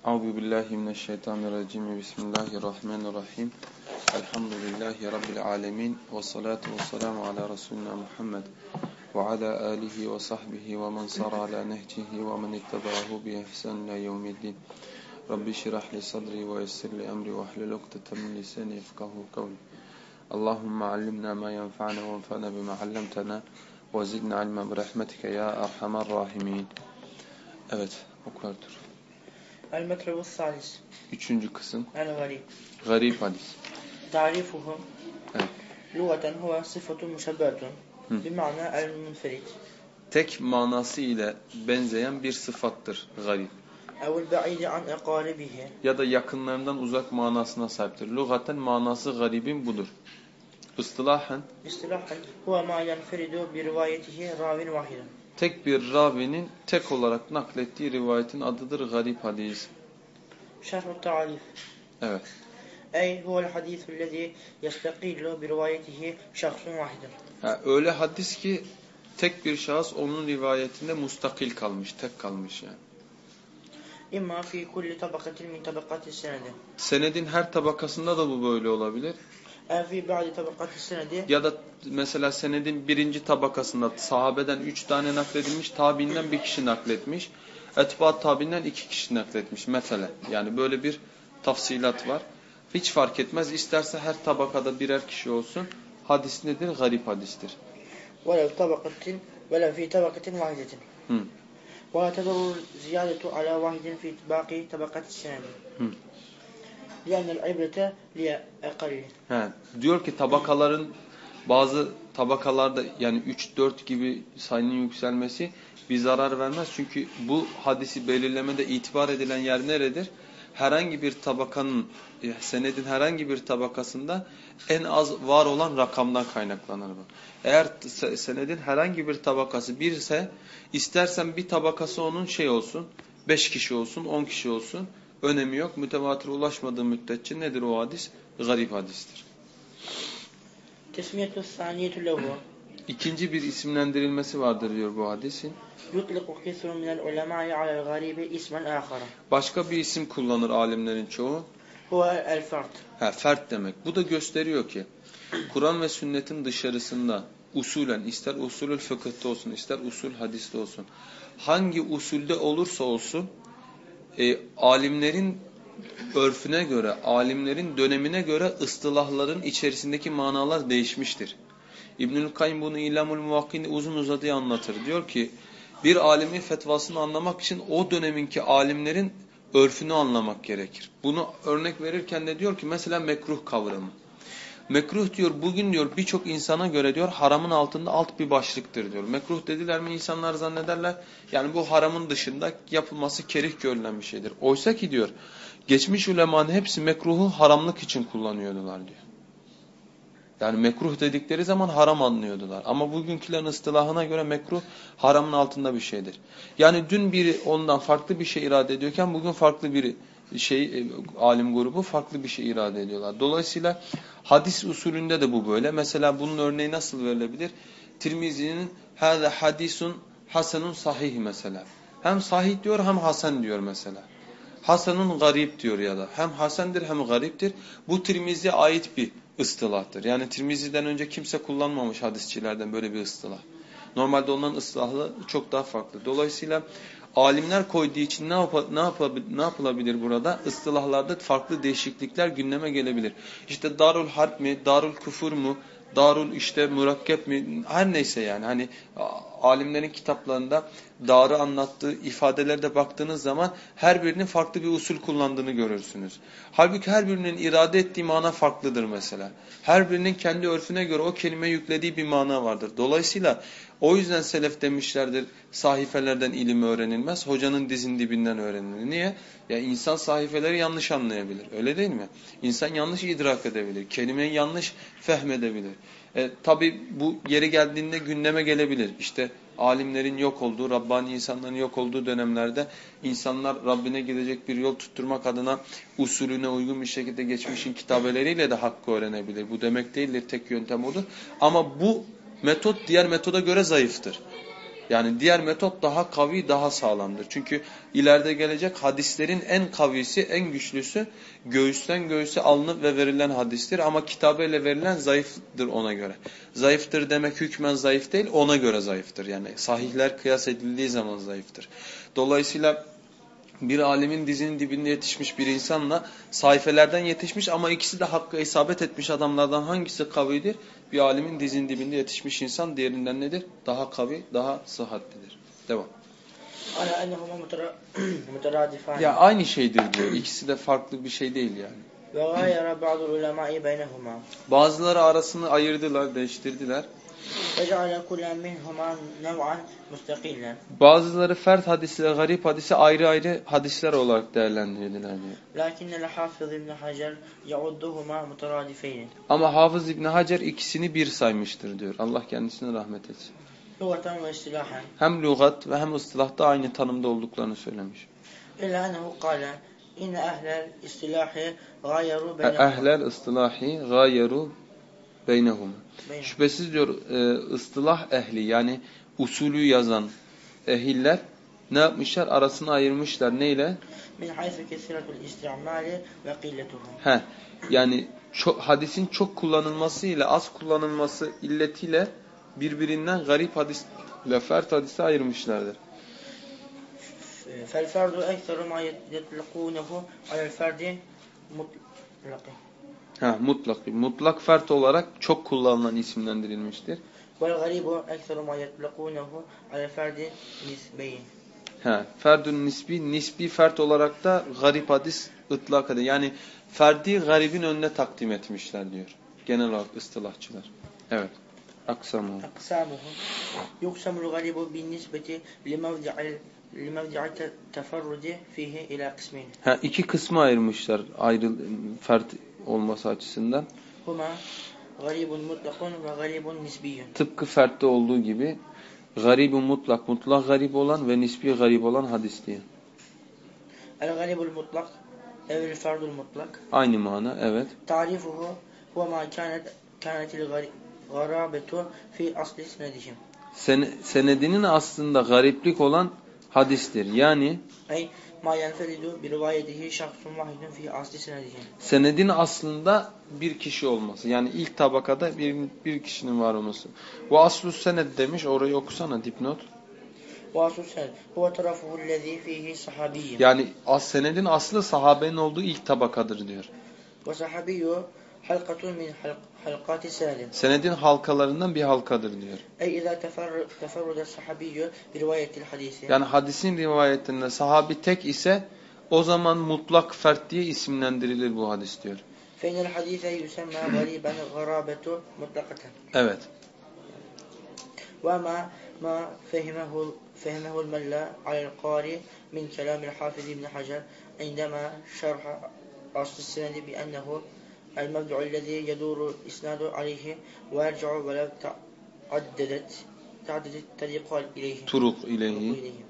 أعوذ بالله من الشيطان الرجيم. بسم الله الرحمن الرحيم. الحمد لله رب العالمين والصلاة والسلام على رسولنا محمد وعلى آله وصحبه ومن صار على نهجه ومن اتبعه بإحسان إلى يوم الدين. رب اشرح لي صدري ويسر لي أمري واحلل عقدة من لساني يفقه قولي. اللهم علمنا ما ينفعنا وانفعنا بما علمتنا وزدنا علما برحمتك يا أرحم الراحمين. Evet, أكبر. El metrebu salis. Üçüncü kısım. El garip. Garip hadis. Tarifuhu. Evet. Lugaten huve sıfatu müşebbeatun. Bimana el münferit. Tek manası ile benzeyen bir sıfattır garip. Ya da yakınlarından uzak manasına sahiptir. Lugaten manası garibin budur. İstilahen. İstilahen huve ma yenferidu bi rivayetihi ravin vahidin tek bir ravinin tek olarak naklettiği rivayetin adıdır garip hadis. Şerh-ü Evet. Ey huvel hadisü lezi yestekillu bir rivayetihi şahsın vahidin. Öyle hadis ki tek bir şahıs onun rivayetinde mustakil kalmış, tek kalmış yani. İmma fi kulli tabakatil min tabakatis senedin. Senedin her tabakasında da bu böyle olabilir. أو في بعض طبقات السند Ya da mesela senedin birinci tabakasında sahabeden üç tane nakledilmiş, tabiinden bir kişi nakletmiş. Etbaat tabiinden iki kişi nakletmiş mesela. Yani böyle bir tafsilat var. Hiç fark etmez. İsterse her tabakada birer kişi olsun. Hadis nedir? Garip hadistir. ولو طبقة ولو في طبقة واحدة Hı. ولا تضر زيادة على واحد في باقي طبقات السند Hı. لأن العبرة لأقل He. Diyor ki tabakaların bazı tabakalarda yani 3-4 gibi sayının yükselmesi bir zarar vermez. Çünkü bu hadisi belirlemede itibar edilen yer neredir? Herhangi bir tabakanın, e, senedin herhangi bir tabakasında en az var olan rakamdan kaynaklanır bu. Eğer se- senedin herhangi bir tabakası bir ise istersen bir tabakası onun şey olsun, 5 kişi olsun, 10 kişi olsun önemi yok. Mütevatire ulaşmadığı müddetçe nedir o hadis? Garip hadistir. Tesmiyetü saniyetü lehu. İkinci bir isimlendirilmesi vardır diyor bu hadisin. Başka bir isim kullanır alimlerin çoğu. Ha, fert demek. Bu da gösteriyor ki Kur'an ve sünnetin dışarısında usulen ister usulül fıkıhta olsun ister usul hadiste olsun hangi usulde olursa olsun e, alimlerin örfüne göre, alimlerin dönemine göre ıstılahların içerisindeki manalar değişmiştir. İbnül Kayyum bunu İlamul Muvakkin'de uzun uzadıya anlatır. Diyor ki bir alimin fetvasını anlamak için o döneminki alimlerin örfünü anlamak gerekir. Bunu örnek verirken de diyor ki mesela mekruh kavramı. Mekruh diyor bugün diyor birçok insana göre diyor haramın altında alt bir başlıktır diyor. Mekruh dediler mi insanlar zannederler yani bu haramın dışında yapılması kerih görülen bir şeydir. Oysa ki diyor geçmiş ulemanın hepsi mekruhu haramlık için kullanıyordular diyor. Yani mekruh dedikleri zaman haram anlıyordular. Ama bugünkülerin ıstılahına göre mekruh haramın altında bir şeydir. Yani dün biri ondan farklı bir şey irade ediyorken bugün farklı bir şey e, alim grubu farklı bir şey irade ediyorlar. Dolayısıyla hadis usulünde de bu böyle. Mesela bunun örneği nasıl verilebilir? Tirmizi'nin hâze hadisun hasenun sahih mesela. Hem sahih diyor hem hasen diyor mesela. Hasanun garip diyor ya da. Hem hasendir hem gariptir. Bu Tirmizi'ye ait bir ıstılahtır. Yani Tirmizi'den önce kimse kullanmamış hadisçilerden böyle bir ıstılah. Normalde onların ıslahı çok daha farklı. Dolayısıyla alimler koyduğu için ne, yap ne, yap ne yapılabilir burada? Istılahlarda farklı değişiklikler gündeme gelebilir. İşte darul harp mi, darul küfür mu, darul işte mürakkep mi her neyse yani hani alimlerin kitaplarında darı anlattığı ifadelerde baktığınız zaman her birinin farklı bir usul kullandığını görürsünüz. Halbuki her birinin irade ettiği mana farklıdır mesela. Her birinin kendi örfüne göre o kelime yüklediği bir mana vardır. Dolayısıyla o yüzden selef demişlerdir sahifelerden ilim öğrenilmez, hocanın dizin dibinden öğrenilir. Niye? Ya insan sahifeleri yanlış anlayabilir. Öyle değil mi? İnsan yanlış idrak edebilir. Kelimeyi yanlış fehmedebilir. E, Tabi bu yeri geldiğinde gündeme gelebilir. İşte alimlerin yok olduğu, Rabbani insanların yok olduğu dönemlerde insanlar Rabbine gidecek bir yol tutturmak adına usulüne uygun bir şekilde geçmişin kitabeleriyle de hakkı öğrenebilir. Bu demek değildir tek yöntem odur. Ama bu metot diğer metoda göre zayıftır. Yani diğer metot daha kavi, daha sağlamdır. Çünkü ileride gelecek hadislerin en kavisi, en güçlüsü göğüsten göğüse alınıp ve verilen hadistir. Ama kitabıyla verilen zayıftır ona göre. Zayıftır demek hükmen zayıf değil, ona göre zayıftır. Yani sahihler kıyas edildiği zaman zayıftır. Dolayısıyla bir alimin dizinin dibinde yetişmiş bir insanla sayfelerden yetişmiş ama ikisi de hakkı isabet etmiş adamlardan hangisi kavidir? Bir alimin dizin dibinde yetişmiş insan diğerinden nedir? Daha kavi, daha sıhhatlidir. Devam. ya aynı şeydir diyor. İkisi de farklı bir şey değil yani. Bazıları arasını ayırdılar, değiştirdiler. Bazıları fert hadisi ile garip hadisi ayrı ayrı hadisler olarak değerlendirdiler diyor. Ama Hafız İbn Hacer ikisini bir saymıştır diyor. Allah kendisine rahmet etsin. Hem lugat ve hem istilahta aynı tanımda olduklarını söylemiş. İlla ehlel istilahi gayeru Beynehum. Şüphesiz diyor e, ıstılah ehli yani usulü yazan ehiller ne yapmışlar? Arasını ayırmışlar. Neyle? Min hayfe kesiratul istimali ve qilletuhum. He. Yani çok, hadisin çok kullanılması ile az kullanılması illetiyle birbirinden garip hadis ile fert hadise ayırmışlardır. Fel ferdu ekseru ma yetlikunehu alel ferdi mutlaki. Ha, mutlak, mutlak fert olarak çok kullanılan isimlendirilmiştir. والغريب أكثر ما يطلقونه على الفرد نسبي He, ferdün nisbi, nisbi fert olarak da garip hadis ıtlak eder. Yani ferdi garibin önüne takdim etmişler diyor. Genel olarak ıstılahçılar. Evet. Aksamı. أقسامه يقسم الغريب بالنسبة لموضع لموضع التفرد فيه إلى قسمين Ha, iki kısma ayırmışlar ayrı fert olması açısından. Tıpkı fertte olduğu gibi garibun mutlak, mutlak garip olan ve nispi garip olan hadis diye. El-garibul mutlak evvel ferdul mutlak. Aynı mana evet. Tarifuhu huve ma kanet kanetil garabetu fi asli senedihim. Sen, senedinin aslında gariplik olan hadistir. Yani Ay, ma yenferidu bir rivayetihi şahsun vahidun fi asli senedihi. Senedin aslında bir kişi olması. Yani ilk tabakada bir, bir kişinin var olması. Ve aslus sened demiş. Orayı okusana dipnot. Ve aslus sened. Huve tarafuhu lezi fihi sahabiyyim. Yani as senedin aslı sahabenin olduğu ilk tabakadır diyor. Ve sahabiyyu halqatun min halqati salim. Senedin halkalarından bir halkadır diyor. Ey izâ teferruda sahabiyyü rivayetil hadisi. Yani hadisin rivayetinde sahabi tek ise o zaman mutlak fert diye isimlendirilir bu hadis diyor. Feynel hadise yusemma gariben garabetu mutlakaten. Evet. Ve ma ma fehmehul fehmehul mella alel qari min kelamil hafiz ibn Hacer indema şerha aslı senedi bi ennehu المبدع الذي يدور الإسناد عليه ويرجع ولو تعددت تعددت الطريق إليه ileyhi. إليه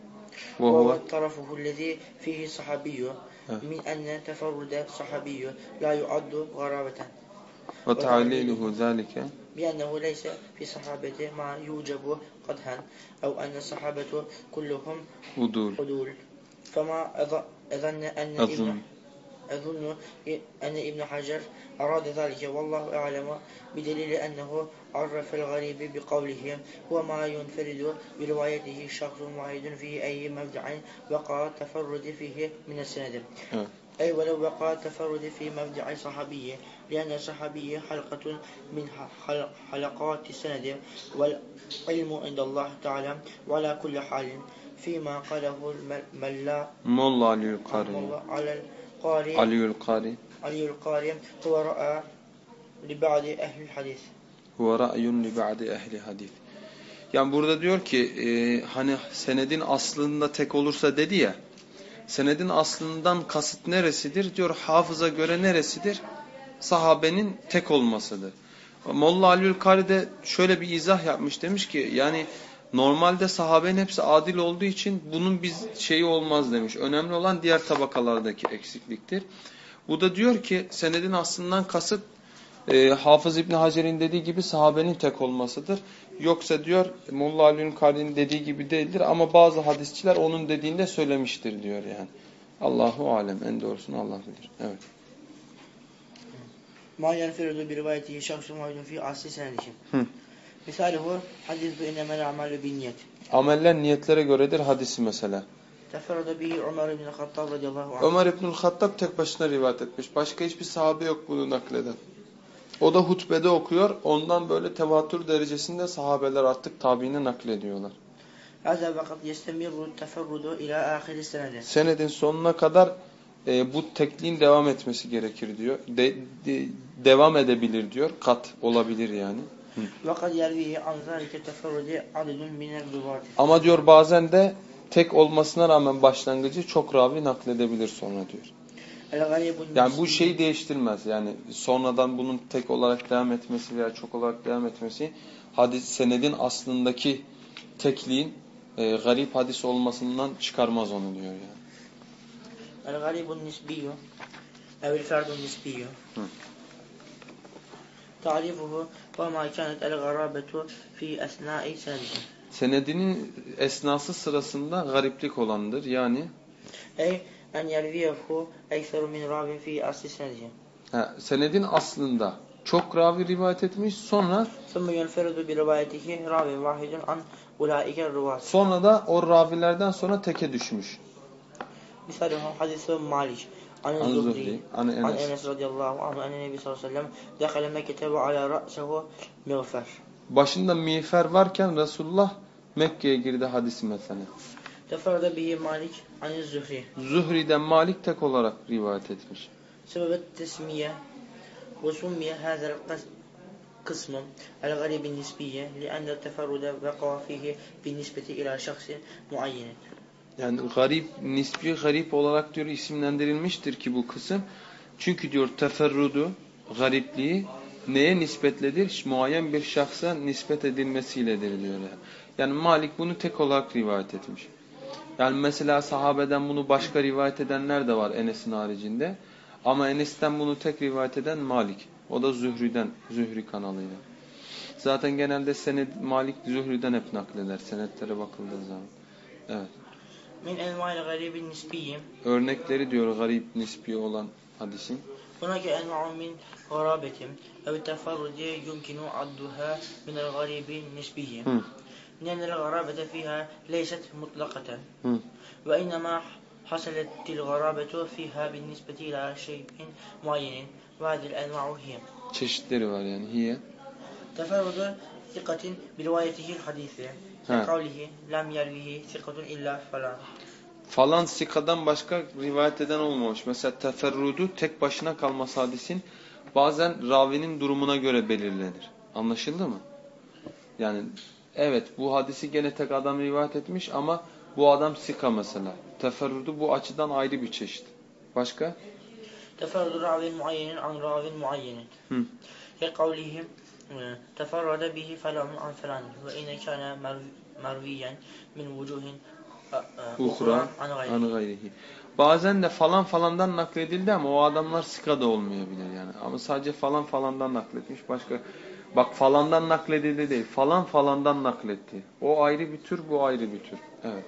وهو طرفه الذي فيه صحابي من أن تفرد صحابي لا يعد غرابة ta'liluhu zalike. بأنه ليس في صحابته ما يوجب قدحا أو أن الصحابة كلهم. حدول فما أظ- أظن أن أظن. ابن أظن أن ابن حجر أراد ذلك والله أعلم بدليل أنه عرف الغريب بقوله هو ما ينفرد بروايته شخص واحد في أي مبدع وقع تفرد فيه من السند. أي ولو وقع التفرد في مبدع صحابي لأن الصحابي حلقة من حل- حلقات السند والعلم عند الله تعالى وعلى كل حال فيما قاله الملا Molla Aliül Qari Aliül Qari Aliül Qari huve ra'a e, li ba'di ehli hadis. Huve ra'yun li ba'di ehli hadis. Yani burada diyor ki e, hani senedin aslında tek olursa dedi ya. Senedin aslından kasıt neresidir? Diyor hafıza göre neresidir? Sahabenin tek olmasıdır. Molla Aliül Kari de şöyle bir izah yapmış demiş ki yani normalde sahabenin hepsi adil olduğu için bunun biz şeyi olmaz demiş. Önemli olan diğer tabakalardaki eksikliktir. Bu da diyor ki senedin aslından kasıt e, Hafız İbni Hacer'in dediği gibi sahabenin tek olmasıdır. Yoksa diyor Molla Ali'nin Kari'nin dediği gibi değildir ama bazı hadisçiler onun dediğinde söylemiştir diyor yani. Allahu alem en doğrusunu Allah bilir. Evet. Ma yenferidu bir rivayeti şahsın vaydun fi asli senedihim. Misaluhu hadithu innemel amalu bin niyet. Ameller niyetlere göredir hadisi mesela. Teferrada bihi Ömer ibn Hattab radıyallahu anh. Ömer İbnül Hattab tek başına rivayet etmiş. Başka hiçbir sahabe yok bunu nakleden. O da hutbede okuyor. Ondan böyle tevatür derecesinde sahabeler artık tabiini naklediyorlar. Hâzâ ve kad yestemirru teferrudu ila ahiri senede. Senedin sonuna kadar e, bu tekliğin devam etmesi gerekir diyor. De, de- devam edebilir diyor. Kat olabilir yani. Ama diyor bazen de tek olmasına rağmen başlangıcı çok ravi nakledebilir sonra diyor. Yani bu şeyi değiştirmez. Yani sonradan bunun tek olarak devam etmesi veya çok olarak devam etmesi hadis senedin aslındaki tekliğin e, garip hadis olmasından çıkarmaz onu diyor yani. El garibun nisbiyyu evil ferdun nisbiyyu. Tarifuhu ve ma kânet el garabetu fi esnâi senedin. Senedinin esnası sırasında gariplik olandır. Yani Ey en yerviyehu eyseru min ravin fi asli senedin. Ha, senedin aslında çok ravi rivayet etmiş. Sonra Sonra yunferedu bi rivayetihi ravi vahidun an ulaike rivayet. Sonra da o ravilerden sonra teke düşmüş. Misalim hadisi Malik. عن عن الزهري الزهري عن عن Enes. أنس رضي الله عنه أن النبي صلى الله عليه وسلم دخل مكة وعلى رأسه مغفر Başında miğfer varken Resulullah Mekke'ye girdi hadisi mesela. تفرد به مالك عن الزهري Zuhri'den Malik tek olarak rivayet etmiş. سبب التسمية وسمي هذا القسم الغريب النسبية لأن التفرد وقع فيه بالنسبة إلى شخص معين Yani garip, nispi garip olarak diyor isimlendirilmiştir ki bu kısım. Çünkü diyor teferrudu, garipliği neye nispetledir? Muayyen bir şahsa nispet edilmesiyledir diyor. Yani. Malik bunu tek olarak rivayet etmiş. Yani mesela sahabeden bunu başka rivayet edenler de var Enes'in haricinde. Ama Enes'ten bunu tek rivayet eden Malik. O da Zühri'den, Zühri kanalıyla. Zaten genelde sened Malik Zühri'den hep nakleder senetlere bakıldığı zaman. Evet. min enva'il garibin nisbiyi. Örnekleri diyor garip nisbi olan hadisin. Buna ki enva'u min garabetim ev tefarrudi yumkinu adduha min el garibin nisbiyim. لأن الغرابة فيها ليست مطلقة وإنما حصلت الغرابة فيها بالنسبة إلى شيء معين وهذه الأنواع هي çeşitleri var yani hiye. Teferrudu sikatin bir rivayetihi hadisi. Kavlihi lem yervihi sikatun illa falan. Falan sikadan başka rivayet eden olmamış. Mesela teferrudu tek başına kalması hadisin bazen ravinin durumuna göre belirlenir. Anlaşıldı mı? Yani evet bu hadisi gene tek adam rivayet etmiş ama bu adam sika mesela. Teferrudu bu açıdan ayrı bir çeşit. Başka? Teferrudu ravin muayyenin an ravin muayyenin. Hı. Ke kavlihim تفرد به فلان عن فلان وإن كان مرو- مرويا من وجوه أخرى Uhra عن غيره an gayrihi. Bazen de falan falandan nakledildi ama o adamlar sika da olmayabilir yani. Ama sadece falan falandan nakletmiş. Başka bak falandan nakledildi değil. Falan falandan nakletti. O ayrı bir tür, bu ayrı bir tür. Evet.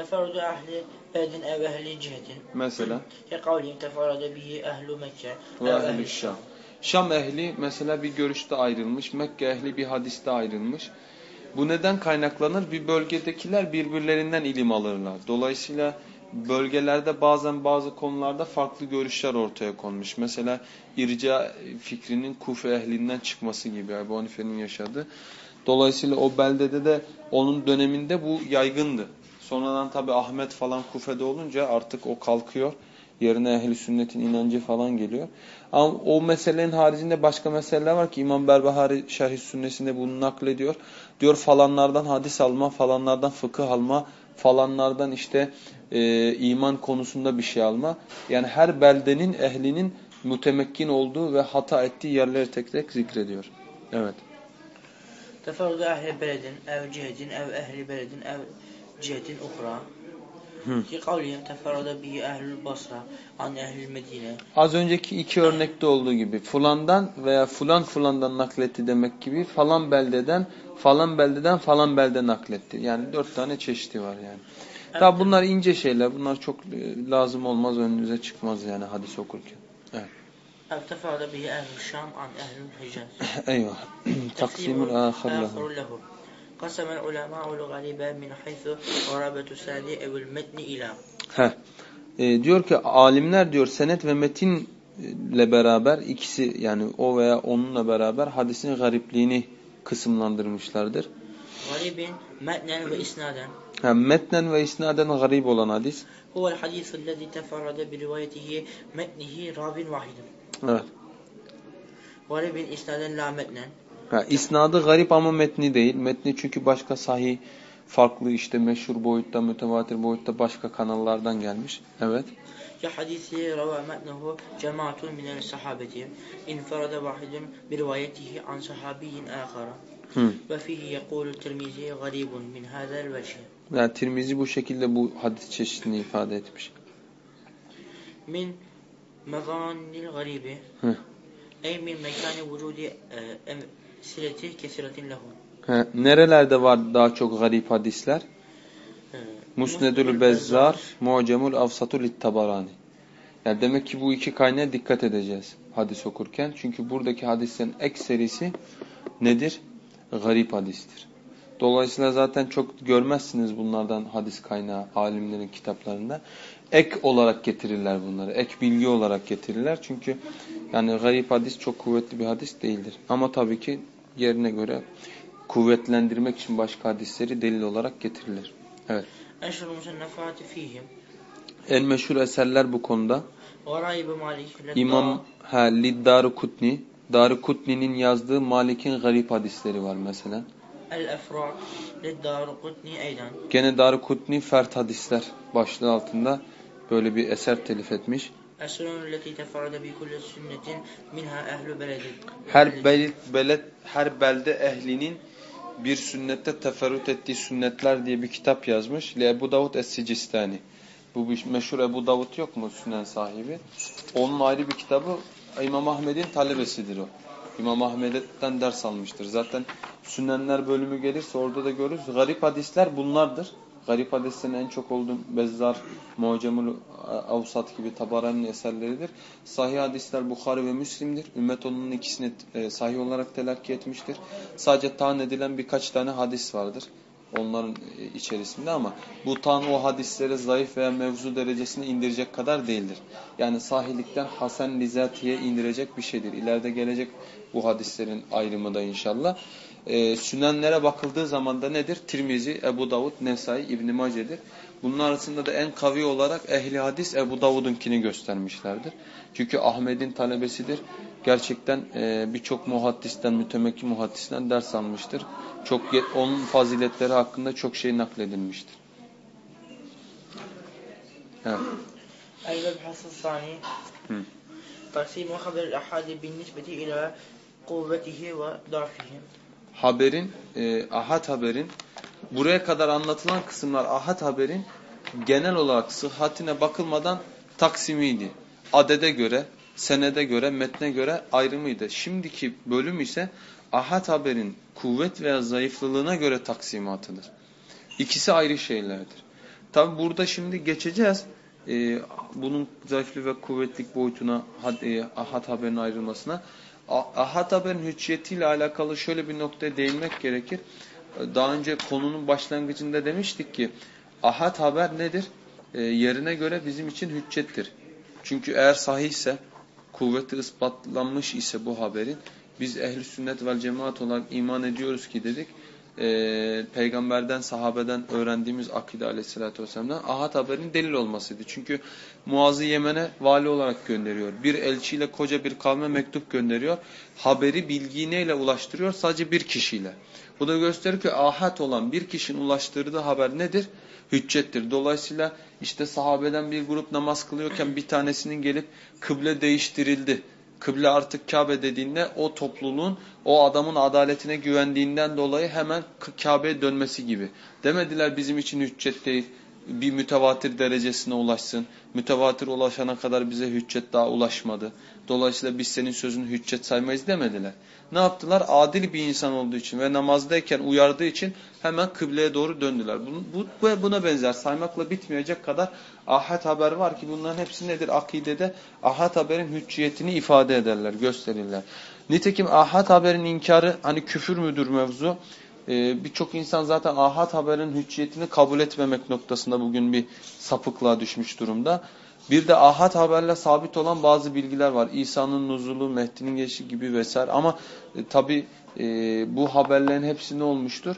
تفرد أهل بلد أو أهل جهة Mesela كقوله تفرد به أهل مكة ve أو ehl أهل Şam. Şam ehli mesela bir görüşte ayrılmış, Mekke ehli bir hadiste ayrılmış. Bu neden kaynaklanır? Bir bölgedekiler birbirlerinden ilim alırlar. Dolayısıyla bölgelerde bazen bazı konularda farklı görüşler ortaya konmuş. Mesela irca fikrinin Kufe ehlinden çıkması gibi Ebu Hanife'nin yaşadığı. Dolayısıyla o beldede de onun döneminde bu yaygındı. Sonradan tabi Ahmet falan Kufe'de olunca artık o kalkıyor. Yerine ehli sünnetin inancı falan geliyor. Ama o meselenin haricinde başka meseleler var ki İmam Berbahari Şerh-i Sünnesinde bunu naklediyor. Diyor falanlardan hadis alma, falanlardan fıkıh alma, falanlardan işte e, iman konusunda bir şey alma. Yani her beldenin ehlinin mütemekkin olduğu ve hata ettiği yerleri tek tek zikrediyor. Evet. Teferrudu ehli beledin ev cihedin ev ehli beledin ev cihetin uhra ki kavliyen teferrada bi ehlül basra an ehlül medine. Az önceki iki örnekte olduğu gibi fulandan veya fulan fulandan nakletti demek gibi falan beldeden falan beldeden falan belde nakletti. Yani dört tane çeşidi var yani. Evet. Tabi bunlar ince şeyler. Bunlar çok e, lazım olmaz önünüze çıkmaz yani hadis okurken. Evet. Ertefa bihi ehl-i an ehl-i Eyvah. Taksimul ahir lehu. Kasemel ulema'ul galibe min haythu garabetu sadi evül metni ila. Heh. E, diyor ki alimler diyor senet ve metinle beraber ikisi yani o veya onunla beraber hadisin garipliğini kısımlandırmışlardır. Garibin metnen ve isnaden. Ha, metnen ve isnaden garip olan hadis. Huvel hadisul lezi teferrade bi rivayetihi metnihi ravin vahidin. Evet. Garibin isnaden la metnen. Ha, isnadı garip ama metni değil. Metni çünkü başka sahih, farklı işte meşhur boyutta, mütevatir boyutta başka kanallardan gelmiş. Evet. Ya hadisi rava metnehu cemaatun minel sahabeti infarada vahidun bir rivayetihi an sahabiyin akara. Ve fihi yekulu tirmizi garibun min hazel veşi. Yani Tirmizi bu şekilde bu hadis çeşidini ifade etmiş. Min mezanil garibi. Ey min mekani vücudi e, sileti kesiretin lehu. Nerelerde var daha çok garip hadisler? He, Musnedül Bezzar, Mu'cemul Afsatul Tabarani. Yani demek ki bu iki kaynağa dikkat edeceğiz hadis okurken. Çünkü buradaki hadislerin ekserisi nedir? Garip hadistir. Dolayısıyla zaten çok görmezsiniz bunlardan hadis kaynağı alimlerin kitaplarında. Ek olarak getirirler bunları. Ek bilgi olarak getirirler. Çünkü yani garip hadis çok kuvvetli bir hadis değildir. Ama tabii ki yerine göre kuvvetlendirmek için başka hadisleri delil olarak getirilir. Evet. En meşhur eserler bu konuda. İmam ha, Lid Darukutni. Darukutni'nin yazdığı Malik'in garip hadisleri var mesela. El-Efrak Darukutni Eyden. Gene Darukutni Fert Hadisler başlığı altında böyle bir eser telif etmiş. Her belit, belet, her belde ehlinin bir sünnette teferrüt ettiği sünnetler diye bir kitap yazmış. Le Ebu Davud Es-Sicistani. Bu meşhur Ebu Davud yok mu sünnen sahibi? Onun ayrı bir kitabı İmam Ahmed'in talebesidir o. İmam Ahmed'den ders almıştır. Zaten sünnenler bölümü gelirse orada da görürüz. Garip hadisler bunlardır. Garip hadislerin en çok olduğu Bezzar, Mucemul Avsat gibi Tabarani'nin eserleridir. Sahih hadisler Bukhari ve Müslim'dir. Ümmet onun ikisini e, sahih olarak telakki etmiştir. Sadece tan edilen birkaç tane hadis vardır onların e, içerisinde ama bu tan o hadisleri zayıf veya mevzu derecesine indirecek kadar değildir. Yani sahihlikten Hasan Lizati'ye indirecek bir şeydir. İleride gelecek bu hadislerin ayrımı da inşallah. Ee, sünenlere bakıldığı zaman da nedir? Tirmizi, Ebu Davud, Nesai, İbn Mace'dir. Bunun arasında da en kavi olarak ehli hadis Ebu Davud'unkini göstermişlerdir. Çünkü Ahmet'in talebesidir. Gerçekten e, birçok muhaddisten, mütemekki muhaddisten ders almıştır. Çok onun faziletleri hakkında çok şey nakledilmiştir. Evet. المبحث الثاني Hı. تقسيم خبر الأحاد بالنسبة إلى قوته وضعفه haberin, e, ahad haberin, buraya kadar anlatılan kısımlar ahad haberin genel olarak sıhhatine bakılmadan taksimiydi. Adede göre, senede göre, metne göre ayrımıydı. Şimdiki bölüm ise ahad haberin kuvvet veya zayıflılığına göre taksimatıdır. İkisi ayrı şeylerdir. Tabi burada şimdi geçeceğiz. Ee, bunun zayıflığı ve kuvvetlik boyutuna, e, ahad haberin ayrılmasına. Ahad haberin hücciyetiyle alakalı şöyle bir noktaya değinmek gerekir. Daha önce konunun başlangıcında demiştik ki ahad haber nedir? E, yerine göre bizim için hüccettir. Çünkü eğer sahihse, kuvveti ispatlanmış ise bu haberin biz ehli sünnet vel cemaat olarak iman ediyoruz ki dedik e, peygamberden, sahabeden öğrendiğimiz akide aleyhissalatü vesselam'dan ahad haberin delil olmasıydı. Çünkü Muaz'ı Yemen'e vali olarak gönderiyor. Bir elçiyle koca bir kavme mektup gönderiyor. Haberi bilgiyi neyle ulaştırıyor? Sadece bir kişiyle. Bu da gösterir ki ahad olan bir kişinin ulaştırdığı haber nedir? Hüccettir. Dolayısıyla işte sahabeden bir grup namaz kılıyorken bir tanesinin gelip kıble değiştirildi kıble artık Kabe dediğinde o topluluğun o adamın adaletine güvendiğinden dolayı hemen Kabe'ye dönmesi gibi. Demediler bizim için hüccet değil. Bir mütevatir derecesine ulaşsın. Mütevatir ulaşana kadar bize hüccet daha ulaşmadı. Dolayısıyla biz senin sözünü hüccet saymayız demediler. Ne yaptılar? Adil bir insan olduğu için ve namazdayken uyardığı için hemen kıbleye doğru döndüler. Bu, bu buna benzer saymakla bitmeyecek kadar ahad haber var ki bunların hepsi nedir? Akidede ahad haberin hücciyetini ifade ederler, gösterirler. Nitekim ahad haberin inkarı hani küfür müdür mevzu? Ee, Birçok insan zaten ahad haberin hücciyetini kabul etmemek noktasında bugün bir sapıklığa düşmüş durumda. Bir de ahad haberle sabit olan bazı bilgiler var. İsa'nın nuzulu, Mehdi'nin geçişi gibi vesaire. Ama e, tabi e, bu haberlerin hepsi ne olmuştur?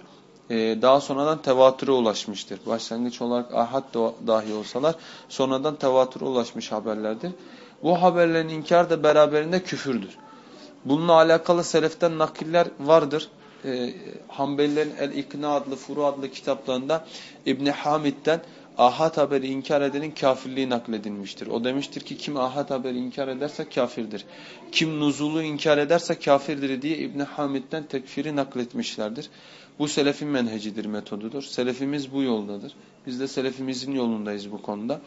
E, daha sonradan tevatüre ulaşmıştır. Başlangıç olarak ahad dahi olsalar sonradan tevatüre ulaşmış haberlerdir. Bu haberlerin inkar da beraberinde küfürdür. Bununla alakalı seleften nakiller vardır. E, Hanbelilerin El-İkna adlı, Furu adlı kitaplarında İbni Hamid'den ahad haberi inkar edenin kafirliği nakledilmiştir. O demiştir ki kim ahad haberi inkar ederse kafirdir. Kim nuzulu inkar ederse kafirdir diye İbni Hamid'den tekfiri nakletmişlerdir. Bu selefin menhecidir, metodudur. Selefimiz bu yoldadır. Biz de selefimizin yolundayız bu konuda.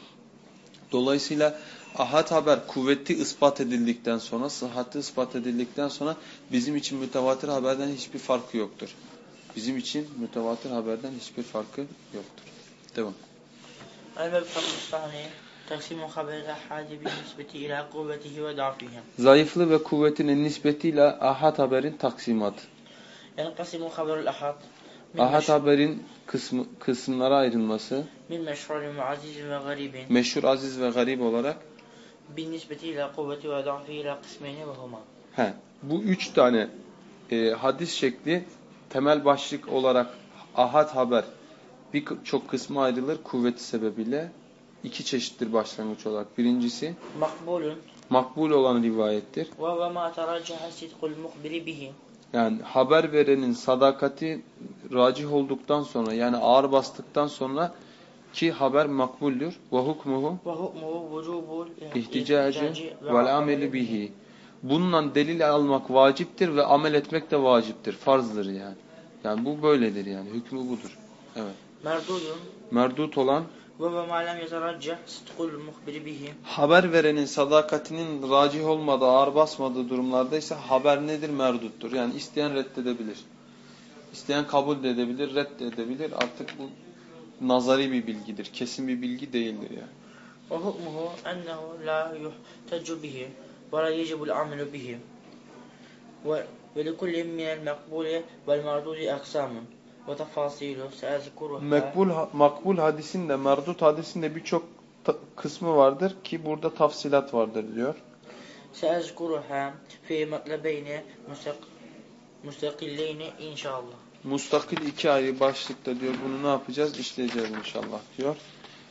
Dolayısıyla ahad haber kuvveti ispat edildikten sonra, sıhhatli ispat edildikten sonra bizim için mütevatir haberden hiçbir farkı yoktur. Bizim için mütevatir haberden hiçbir farkı yoktur. Devam. Zayıflı ve kuvvetinin nispetiyle ahad haberin taksimatı. Ahad haberin kısmı, kısımlara ayrılması min meşhur aziz ve garibin meşhur aziz ve garip olarak bin nispeti ila kuvveti ve da'fi ila kısmeyni ve huma. He, bu üç tane e, hadis şekli temel başlık olarak ahad haber birçok kısmı ayrılır kuvveti sebebiyle. iki çeşittir başlangıç olarak. Birincisi makbulun makbul olan rivayettir. Ve ve ma teraccaha sidkul muhbiri bihi yani haber verenin sadakati racih olduktan sonra yani ağır bastıktan sonra ki haber makbuldür. Ve hukmuhu vücubul ihticacı vel ameli bihi. Bununla delil almak vaciptir ve amel etmek de vaciptir. Farzdır yani. Yani bu böyledir yani. Hükmü budur. Evet. Merdudun. Merdut olan. Haber verenin sadakatinin racih olmadığı, ağır basmadığı durumlarda ise haber nedir? Merduttur. Yani isteyen reddedebilir. İsteyen kabul de edebilir, reddedebilir. Artık bu nazari bir bilgidir. Kesin bir bilgi değildir yani. Ve hukmuhu ennehu la yuhtecu bihi ve la yecibul amelu bihi. Ve لكل من المقبول والمردود أقسام وتفاصيل سأذكرها Mekbul, makbul hadisin de merdut hadisin de birçok kısmı vardır ki burada tafsilat vardır diyor. سأذكرها في مطلبين müstakilleyn inşallah. Mustakil iki ayrı başlıkta diyor. Bunu ne yapacağız? İşleyeceğiz inşallah diyor.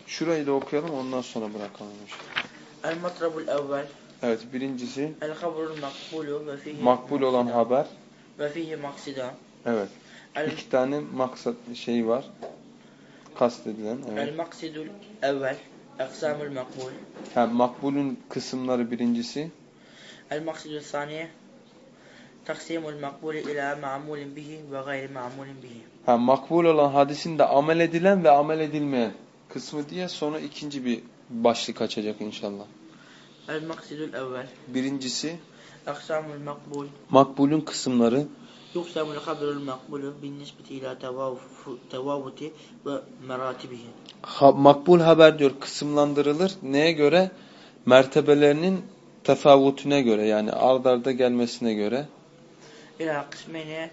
Şurayı da okuyalım ondan sonra bırakalım inşallah. El matrabul evvel. Evet birincisi. El habrul makbulu ve fihi makbul olan haber. Ve fihi maksida. Evet. El, İki tane maksat şey var. Kastedilen. Evet. El maksidul evvel. Eksamul makbul. Ha, makbulun kısımları birincisi. El maksidul saniye. Taksimul makbul ila ma'mulin bihi ve gayri ma'mulin bihi. Ha, makbul olan hadisin de amel edilen ve amel edilmeyen kısmı diye sonra ikinci bir başlık açacak inşallah. El maksidul evvel. Birincisi. Aksamul makbul. Makbulun kısımları. Yuksamul haberul makbulu bin nisbeti ila tevavuti ve meratibihi. Ha, makbul haber diyor kısımlandırılır. Neye göre? Mertebelerinin tefavutüne göre yani ard arda gelmesine göre. İlâ kısmene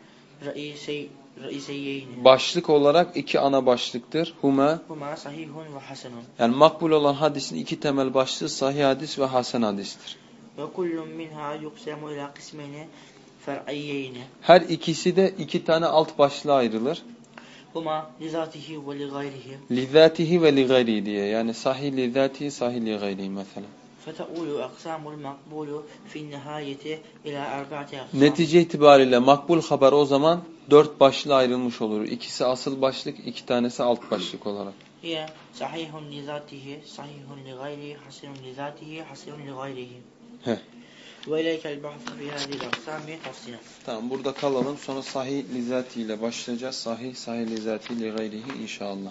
reiseyeyni. Başlık olarak iki ana başlıktır. Huma, Huma sahihun ve hasenun. Yani makbul olan hadisin iki temel başlığı sahih hadis ve hasen hadistir. Ve kullun minha yuksemu ila kısmene fer'iyyeyni. Her ikisi de iki tane alt başlığa ayrılır. Huma lizatihi ve li gayrihi. Lizatihi ve li gayri diye. Yani sahih lizatihi, sahih li gayri mesela. Feta'ulu aksamul makbulu fin nihayeti ila arba'ati aksam. Netice itibariyle makbul haber o zaman dört başlı ayrılmış olur. İkisi asıl başlık, iki tanesi alt başlık olarak. Hiye sahihun li zatihi, sahihun li gayrihi, hasinun li zatihi, hasinun li gayrihi. Heh. Ve ileykel bahsa fi. Tamam burada kalalım. Sonra sahih li zatiyle başlayacağız. Sahih, sahih li zatihi, li gayrihi inşallah.